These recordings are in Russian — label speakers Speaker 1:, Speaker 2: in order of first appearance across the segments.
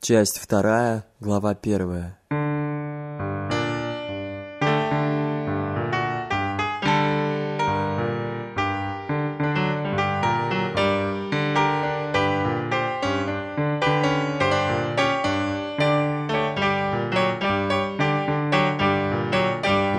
Speaker 1: Часть вторая, глава первая.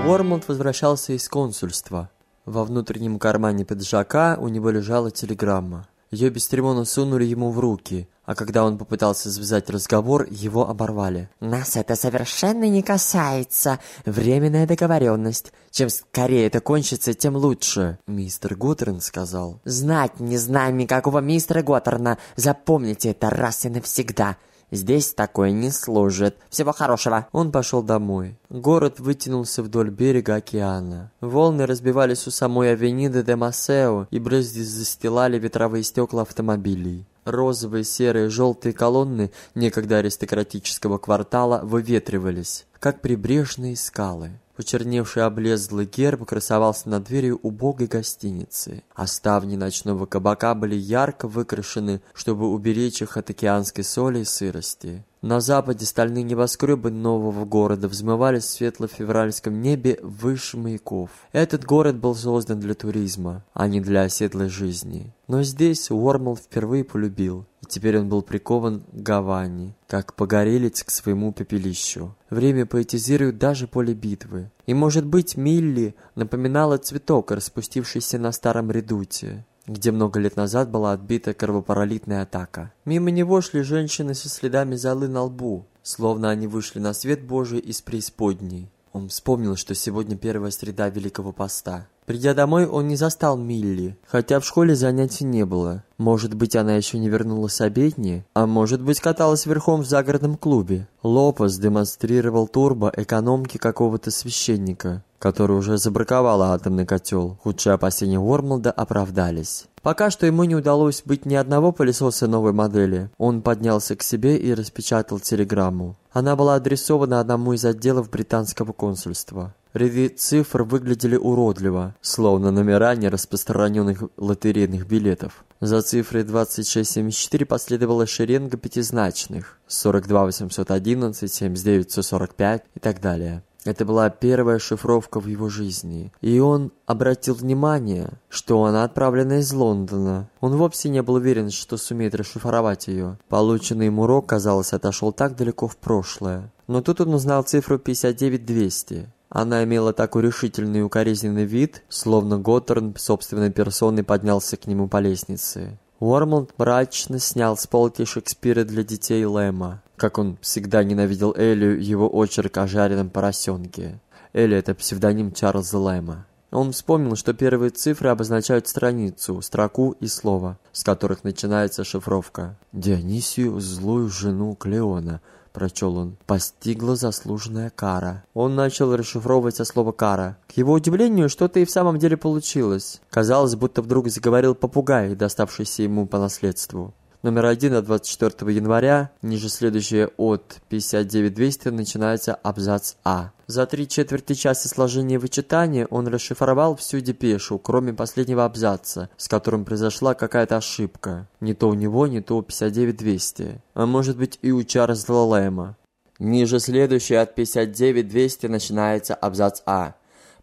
Speaker 1: Уормланд возвращался из консульства. Во внутреннем кармане пиджака у него лежала телеграмма. Ее бесцеремонно сунули ему в руки, а когда он попытался связать разговор, его оборвали.
Speaker 2: «Нас это совершенно не касается. Временная договоренность. Чем скорее это кончится, тем лучше», —
Speaker 1: мистер Готтерн сказал.
Speaker 2: «Знать не знаем никакого мистера Готтерна. Запомните это раз и навсегда. Здесь такое не служит. Всего хорошего.
Speaker 1: Он пошел домой. Город вытянулся вдоль берега океана. Волны разбивались у самой авениды де Масео и брызги застилали ветровые стекла автомобилей. Розовые, серые, желтые колонны некогда аристократического квартала выветривались, как прибрежные скалы. Почерневший облезлый герб красовался над дверью убогой гостиницы, а ставни ночного кабака были ярко выкрашены, чтобы уберечь их от океанской соли и сырости. На западе стальные небоскребы нового города взмывались в светло-февральском небе выше маяков. Этот город был создан для туризма, а не для оседлой жизни. Но здесь Уормл впервые полюбил, и теперь он был прикован к Гавани, как погорелец к своему пепелищу. Время поэтизирует даже поле битвы. И, может быть, Милли напоминала цветок, распустившийся на старом редуте где много лет назад была отбита кровопролитная атака. Мимо него шли женщины со следами золы на лбу, словно они вышли на свет Божий из преисподней. Он вспомнил, что сегодня первая среда Великого Поста. Придя домой, он не застал Милли, хотя в школе занятий не было. Может быть, она еще не вернулась с обедни, а может быть, каталась верхом в загородном клубе. Лопес демонстрировал турбо экономки какого-то священника, который уже забраковал атомный котел. Худшие опасения Уормлда оправдались. Пока что ему не удалось быть ни одного пылесоса новой модели. Он поднялся к себе и распечатал телеграмму. Она была адресована одному из отделов британского консульства. Ряды цифр выглядели уродливо, словно номера нераспространенных лотерейных билетов. За цифрой 2674 последовала шеренга пятизначных 42 811, 79 145 и так далее. Это была первая шифровка в его жизни, и он обратил внимание, что она отправлена из Лондона. Он вовсе не был уверен, что сумеет расшифровать ее. Полученный им урок, казалось, отошел так далеко в прошлое. Но тут он узнал цифру 59200. Она имела такой решительный и укоризненный вид, словно Готтерн собственной персоной поднялся к нему по лестнице. Уормланд мрачно снял с полки Шекспира для детей Лэма. Как он всегда ненавидел Элю, его очерк о жареном поросенке. Элли – это псевдоним Чарльза Лэма. Он вспомнил, что первые цифры обозначают страницу, строку и слово, с которых начинается шифровка. «Дионисию, злую жену Клеона», прочел он, постигла заслуженная кара. Он начал расшифровывать со слова «кара». К его удивлению, что-то и в самом деле получилось. Казалось, будто вдруг заговорил попугай, доставшийся ему по наследству. Номер один от 24 января, ниже следующее от 59200 начинается абзац А. За три четверти часа сложения и вычитания он расшифровал всю депешу, кроме последнего абзаца, с которым произошла какая-то ошибка. Не то у него, не то у 59200. А может быть и у Чарльза Лэма. Ниже следующее от 59200 начинается абзац А.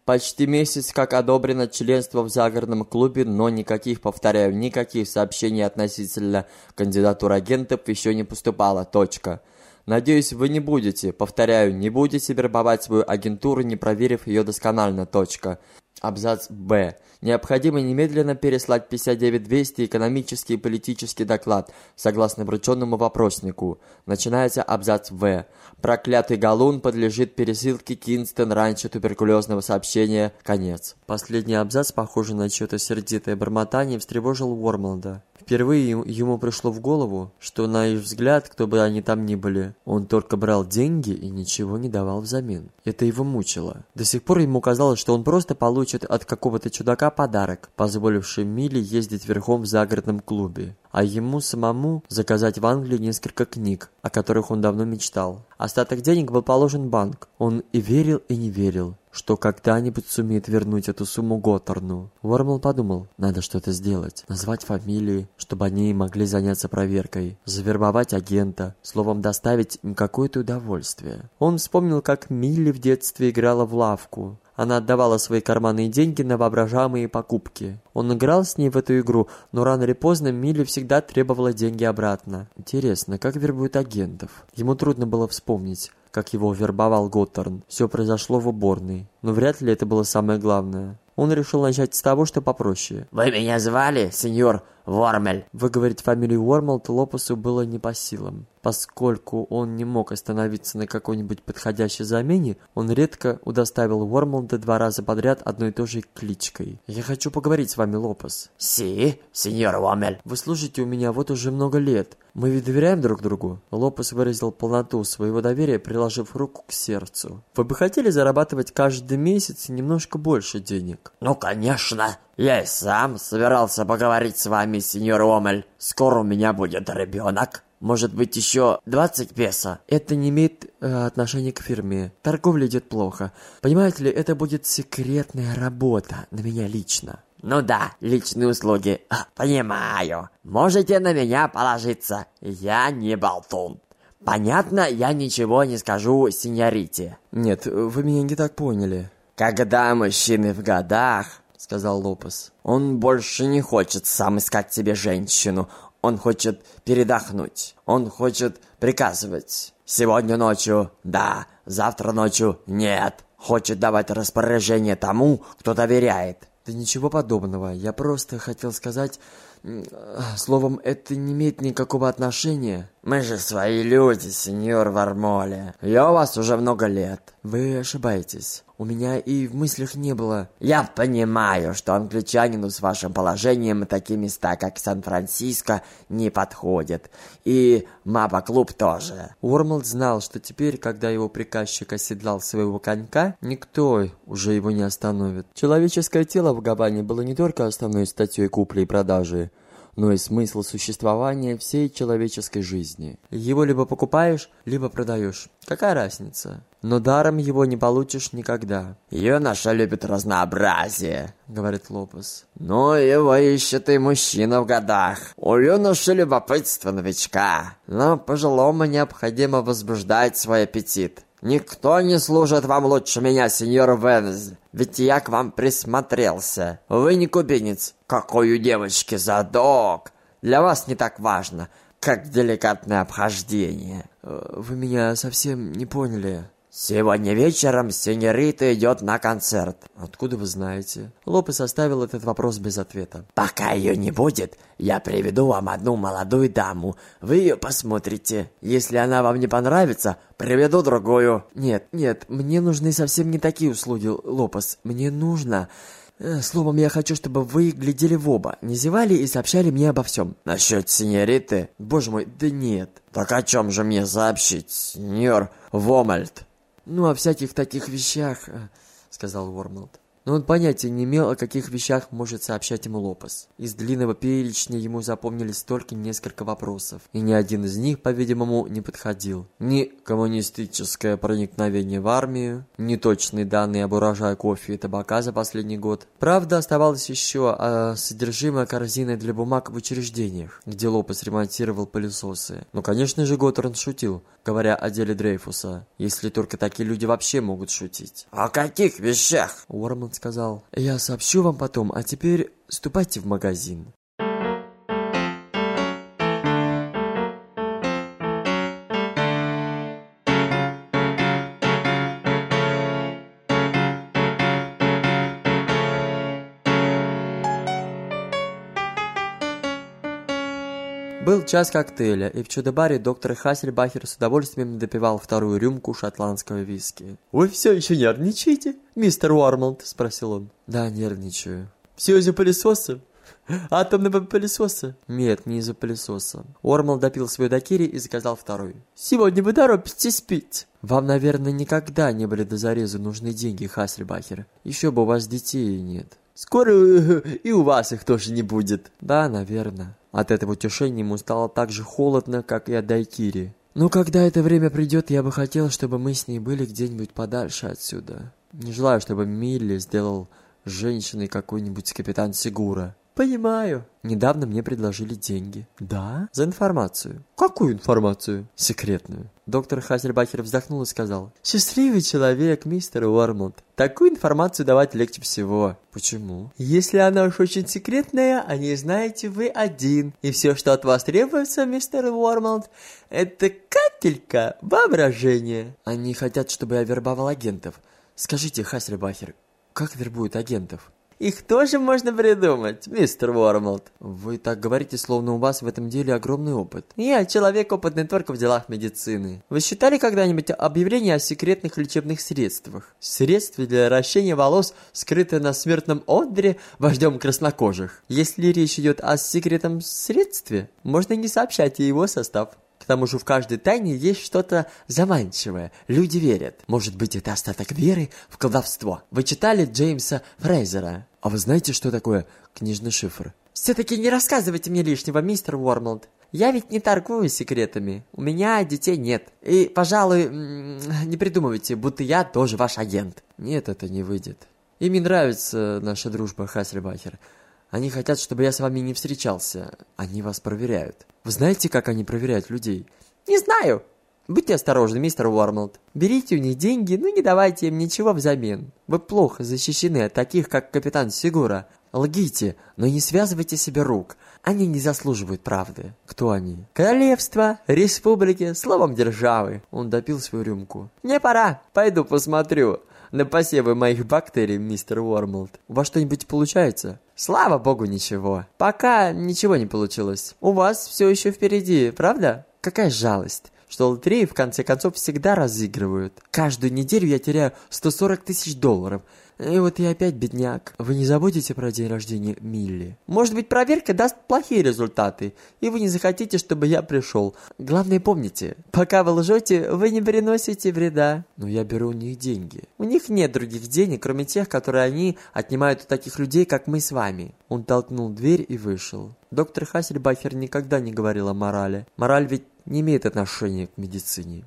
Speaker 1: Почти месяц как одобрено членство в загородном клубе, но никаких, повторяю, никаких сообщений относительно кандидатур агентов еще не поступало. Точка. Надеюсь, вы не будете, повторяю, не будете вербовать свою агентуру, не проверив ее досконально. Точка. Абзац Б. Необходимо немедленно переслать 59200 экономический и политический доклад, согласно врученному вопроснику. Начинается абзац В. Проклятый галун подлежит пересылке Кинстон раньше туберкулезного сообщения. Конец. Последний абзац, похожий на чье-то сердитое бормотание, встревожил Уормланда. Впервые ему пришло в голову, что, на их взгляд, кто бы они там ни были, он только брал деньги и ничего не давал взамен. Это его мучило. До сих пор ему казалось, что он просто получит от какого-то чудака подарок, позволивший Миле ездить верхом в загородном клубе, а ему самому заказать в Англии несколько книг, о которых он давно мечтал. Остаток денег был положен банк. Он и верил, и не верил что когда-нибудь сумеет вернуть эту сумму Готтерну. Уормл подумал, надо что-то сделать. Назвать фамилии, чтобы они могли заняться проверкой. Завербовать агента. Словом, доставить им какое-то удовольствие. Он вспомнил, как Милли в детстве играла в лавку. Она отдавала свои карманные деньги на воображаемые покупки. Он играл с ней в эту игру, но рано или поздно Милли всегда требовала деньги обратно. Интересно, как вербуют агентов? Ему трудно было вспомнить, как его вербовал Готтерн. Все произошло в уборной. Но вряд ли это было самое главное. Он решил начать с того, что попроще.
Speaker 2: «Вы меня звали, сеньор Вормель?»
Speaker 1: Выговорить фамилию Уормолт Лопесу было не по силам. Поскольку он не мог остановиться на какой-нибудь подходящей замене, он редко удоставил Уормолда два раза подряд одной и той же кличкой. «Я хочу поговорить с вами, Лопес».
Speaker 2: «Си, сеньор Вормель».
Speaker 1: «Вы служите у меня вот уже много лет. Мы ведь доверяем друг другу?» Лопес выразил полноту своего доверия, приложив руку к сердцу. «Вы бы хотели зарабатывать каждый месяц немножко больше денег?»
Speaker 2: «Ну, конечно. Я и сам собирался поговорить с вами, сеньор Омель. Скоро у меня будет ребенок. Может быть, еще 20 песо?»
Speaker 1: «Это не имеет э, отношения к фирме. Торговля идет плохо. Понимаете ли, это будет секретная работа на меня лично».
Speaker 2: «Ну да, личные услуги. А, понимаю. Можете на меня положиться. Я не болтун». «Понятно, я ничего не скажу сеньорите».
Speaker 1: «Нет, вы меня не так поняли».
Speaker 2: «Когда мужчины в годах, — сказал Лопес, — он больше не хочет сам искать себе женщину. Он хочет передохнуть. Он хочет приказывать. Сегодня ночью – да, завтра ночью – нет. Хочет давать распоряжение тому, кто доверяет.
Speaker 1: Да ничего подобного. Я просто хотел сказать... Словом, это не имеет никакого отношения.
Speaker 2: Мы же свои люди, сеньор Вармоле. Я у вас уже много лет.
Speaker 1: Вы ошибаетесь. У меня и в мыслях не было.
Speaker 2: Я понимаю, что англичанину с вашим положением такие места, как Сан-Франциско, не подходят. И Маба-клуб тоже.
Speaker 1: Уормолд знал, что теперь, когда его приказчик оседлал своего конька, никто уже его не остановит. Человеческое тело в Габане было не только основной статьей купли и продажи, но и смысл существования всей человеческой жизни. Его либо покупаешь, либо продаешь. Какая разница? Но даром его не получишь никогда.
Speaker 2: «Юноша любит разнообразие», —
Speaker 1: говорит Лопес.
Speaker 2: «Но его ищет и мужчина в годах. У юноши любопытство новичка. Но пожилому необходимо возбуждать свой аппетит. Никто не служит вам лучше меня, сеньор Венз, ведь я к вам присмотрелся. Вы не кубинец. Какой у девочки задок. Для вас не так важно, как деликатное обхождение.
Speaker 1: Э, вы меня совсем не поняли.
Speaker 2: Сегодня вечером сеньорита идет на концерт.
Speaker 1: Откуда вы знаете? Лопес оставил этот вопрос без ответа.
Speaker 2: Пока ее не будет, я приведу вам одну молодую даму. Вы ее посмотрите. Если она вам не понравится, приведу другую.
Speaker 1: Нет, нет, мне нужны совсем не такие услуги, Лопес. Мне нужно... Э, словом, я хочу, чтобы вы глядели в оба, не зевали и сообщали мне обо всем.
Speaker 2: Насчет сеньориты?
Speaker 1: Боже мой, да нет.
Speaker 2: Так о чем же мне сообщить, сеньор Вомальд?
Speaker 1: «Ну, о всяких таких вещах», э, — сказал Уормлд но он понятия не имел, о каких вещах может сообщать ему Лопес. Из длинного перечня ему запомнились только несколько вопросов, и ни один из них, по-видимому, не подходил. Ни коммунистическое проникновение в армию, ни точные данные об урожае кофе и табака за последний год. Правда, оставалось еще а, содержимое корзины для бумаг в учреждениях, где Лопес ремонтировал пылесосы. Но, конечно же, Готтерн шутил, говоря о деле Дрейфуса, если только такие люди вообще могут шутить.
Speaker 2: «О каких вещах?»
Speaker 1: Уормлд сказал, «Я сообщу вам потом, а теперь ступайте в магазин». Был час коктейля, и в чудо-баре доктор Хассельбахер с удовольствием допивал вторую рюмку шотландского виски. «Вы все еще нервничаете, мистер Уормлд?» – спросил он. «Да, нервничаю». «Все из-за пылесоса?» «Атомного пылесоса?» «Нет, не из-за пылесоса». Уормлд допил свой дакири и заказал второй. «Сегодня вы торопитесь пить». «Вам, наверное, никогда не были до зарезу нужны деньги, Хассельбахер. Еще бы у вас детей нет». «Скоро и у вас их тоже не будет». «Да, наверное». От этого утешения ему стало так же холодно, как и от Дайкири. «Но когда это время придет, я бы хотел, чтобы мы с ней были где-нибудь подальше отсюда». Не желаю, чтобы Милли сделал женщиной какой-нибудь капитан Сигура. Понимаю. Недавно мне предложили деньги. Да? За информацию. Какую информацию? Секретную. Доктор Хассельбахер вздохнул и сказал. Счастливый человек, мистер Уормлд. Такую информацию давать легче всего. Почему? Если она уж очень секретная, о ней знаете вы один. И все, что от вас требуется, мистер Уормлд, это капелька воображения. Они хотят, чтобы я вербовал агентов. Скажите, Хассельбахер, как вербуют агентов? Их тоже можно придумать, мистер Уормлд. Вы так говорите, словно у вас в этом деле огромный опыт. Я человек опытный только в делах медицины. Вы считали когда-нибудь объявление о секретных лечебных средствах? Средстве для ращения волос, скрытое на смертном одре вождем краснокожих. Если речь идет о секретном средстве, можно не сообщать и его состав. К тому же в каждой тайне есть что-то заманчивое. Люди верят. Может быть, это остаток веры в колдовство. Вы читали Джеймса Фрейзера? А вы знаете, что такое книжный шифр? Все-таки не рассказывайте мне лишнего, мистер Уормлд. Я ведь не торгую секретами. У меня детей нет. И, пожалуй, не придумывайте, будто я тоже ваш агент. Нет, это не выйдет. Им не нравится наша дружба, Хаслибахер. Они хотят, чтобы я с вами не встречался. Они вас проверяют. Вы знаете, как они проверяют людей? Не знаю. Будьте осторожны, мистер Уормлд. Берите у них деньги, но не давайте им ничего взамен. Вы плохо защищены от таких, как капитан Сигура. Лгите, но не связывайте себе рук. Они не заслуживают правды. Кто они? Королевство, республики, словом державы. Он допил свою рюмку. Мне пора. Пойду посмотрю на посевы моих бактерий, мистер Уормлд. У вас что-нибудь получается? Слава богу, ничего. Пока ничего не получилось. У вас все еще впереди, правда? Какая жалость что лотереи в конце концов всегда разыгрывают. Каждую неделю я теряю 140 тысяч долларов. И вот я опять бедняк. Вы не забудете про день рождения Милли? Может быть, проверка даст плохие результаты, и вы не захотите, чтобы я пришел. Главное, помните, пока вы лжете, вы не приносите вреда. Но я беру у них деньги. У них нет других денег, кроме тех, которые они отнимают у таких людей, как мы с вами. Он толкнул дверь и вышел. Доктор Хассельбахер никогда не говорил о морали. Мораль ведь не имеет отношения к медицине.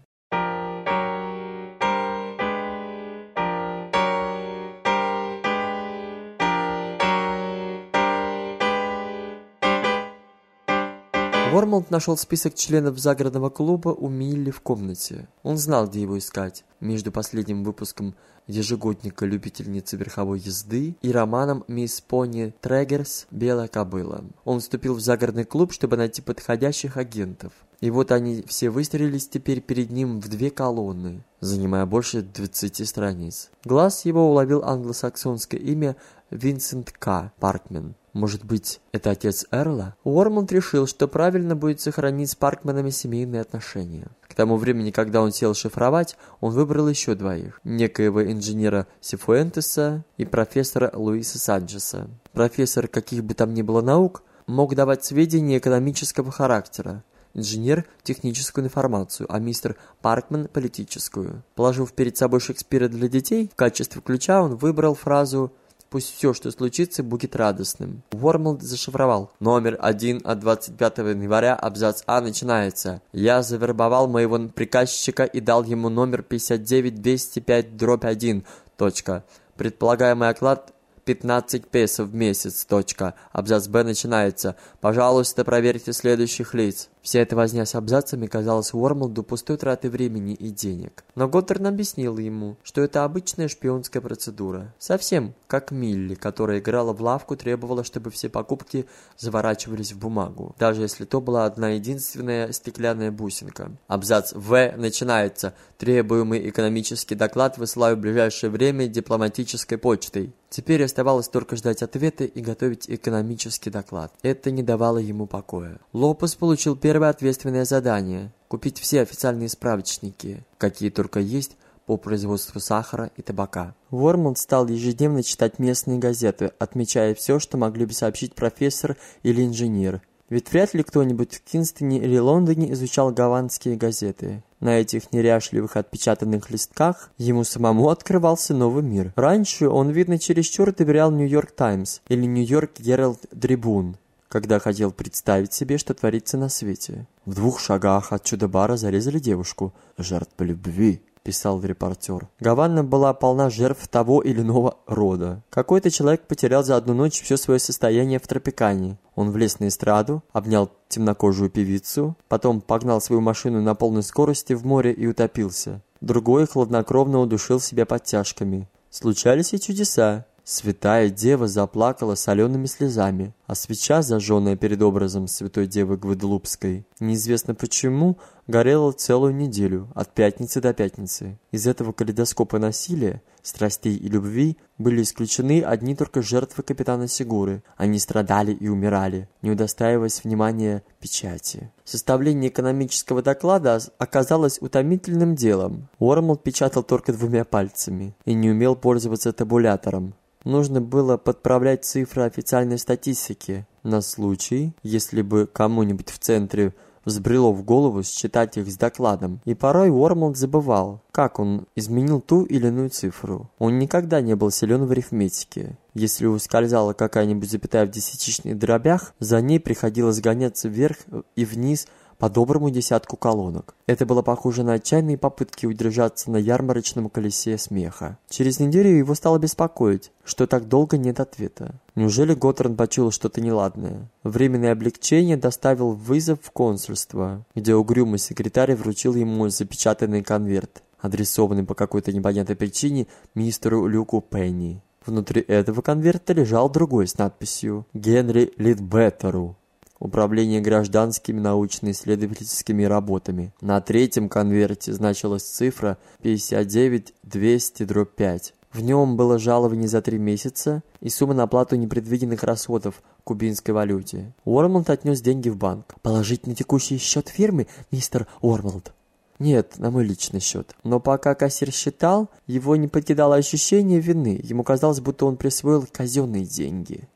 Speaker 1: Вормолд нашел список членов загородного клуба у Милли в комнате. Он знал, где его искать. Между последним выпуском ежегодника любительницы верховой езды и романом «Мисс Пони Трегерс. Белая кобыла». Он вступил в загородный клуб, чтобы найти подходящих агентов. И вот они все выстроились теперь перед ним в две колонны, занимая больше 20 страниц. Глаз его уловил англосаксонское имя Винсент К. Паркмен. Может быть, это отец Эрла? Уормонт решил, что правильно будет сохранить с Паркменами семейные отношения. К тому времени, когда он сел шифровать, он выбрал еще двоих. Некоего инженера Сифуэнтеса и профессора Луиса Санчеса. Профессор каких бы там ни было наук мог давать сведения экономического характера, инженер – техническую информацию, а мистер Паркман – политическую. Положив перед собой Шекспира для детей, в качестве ключа он выбрал фразу Пусть все, что случится, будет радостным. Уормлд зашифровал. Номер 1 от 25 января, абзац А начинается. Я завербовал моего приказчика и дал ему номер 59205 дробь 1. Точка. Предполагаемый оклад 15 песо в месяц. Точка. Абзац Б начинается. Пожалуйста, проверьте следующих лиц. Вся эта возня с абзацами казалась Уормлду пустой тратой времени и денег. Но Готтерн объяснил ему, что это обычная шпионская процедура. Совсем как Милли, которая играла в лавку, требовала, чтобы все покупки заворачивались в бумагу, даже если то была одна единственная стеклянная бусинка. Абзац В начинается. Требуемый экономический доклад высылаю в ближайшее время дипломатической почтой. Теперь оставалось только ждать ответа и готовить экономический доклад. Это не давало ему покоя. Лопес получил первый Первое ответственное задание – купить все официальные справочники, какие только есть, по производству сахара и табака. Вормонд стал ежедневно читать местные газеты, отмечая все, что могли бы сообщить профессор или инженер. Ведь вряд ли кто-нибудь в Кинстоне или Лондоне изучал гаванские газеты. На этих неряшливых отпечатанных листках ему самому открывался новый мир. Раньше он, видно, чересчур доверял «Нью-Йорк Таймс» или «Нью-Йорк Геральд Трибун», когда хотел представить себе, что творится на свете. В двух шагах от чудо-бара зарезали девушку. Жертва любви. писал репортер. Гавана была полна жертв того или иного рода. Какой-то человек потерял за одну ночь все свое состояние в Тропикане. Он влез на эстраду, обнял темнокожую певицу, потом погнал свою машину на полной скорости в море и утопился. Другой хладнокровно удушил себя подтяжками. Случались и чудеса. Святая Дева заплакала солеными слезами, а свеча, зажженная перед образом Святой Девы Гваделупской, неизвестно почему, горела целую неделю, от пятницы до пятницы. Из этого калейдоскопа насилия, страстей и любви были исключены одни только жертвы капитана Сигуры. Они страдали и умирали, не удостаиваясь внимания печати. Составление экономического доклада оказалось утомительным делом. Уормлд печатал только двумя пальцами и не умел пользоваться табулятором. Нужно было подправлять цифры официальной статистики на случай, если бы кому-нибудь в центре взбрело в голову считать их с докладом, и порой Уормлд забывал, как он изменил ту или иную цифру. Он никогда не был силен в арифметике. Если ускользала какая-нибудь запятая в десятичных дробях, за ней приходилось гоняться вверх и вниз по доброму десятку колонок. Это было похоже на отчаянные попытки удержаться на ярмарочном колесе смеха. Через неделю его стало беспокоить, что так долго нет ответа. Неужели Готтерн почуял что-то неладное? Временное облегчение доставил вызов в консульство, где угрюмый секретарь вручил ему запечатанный конверт, адресованный по какой-то непонятной причине мистеру Люку Пенни. Внутри этого конверта лежал другой с надписью «Генри Литбеттеру». Управление гражданскими научно-исследовательскими работами. На третьем конверте значилась цифра 59200-5. В нем было жалование за три месяца и сумма на оплату непредвиденных расходов в кубинской валюте. Уормлд отнес деньги в банк. «Положить на текущий счет фирмы, мистер Уормлд?» Нет, на мой личный счет. Но пока кассир считал, его не покидало ощущение вины. Ему казалось, будто он присвоил казенные деньги.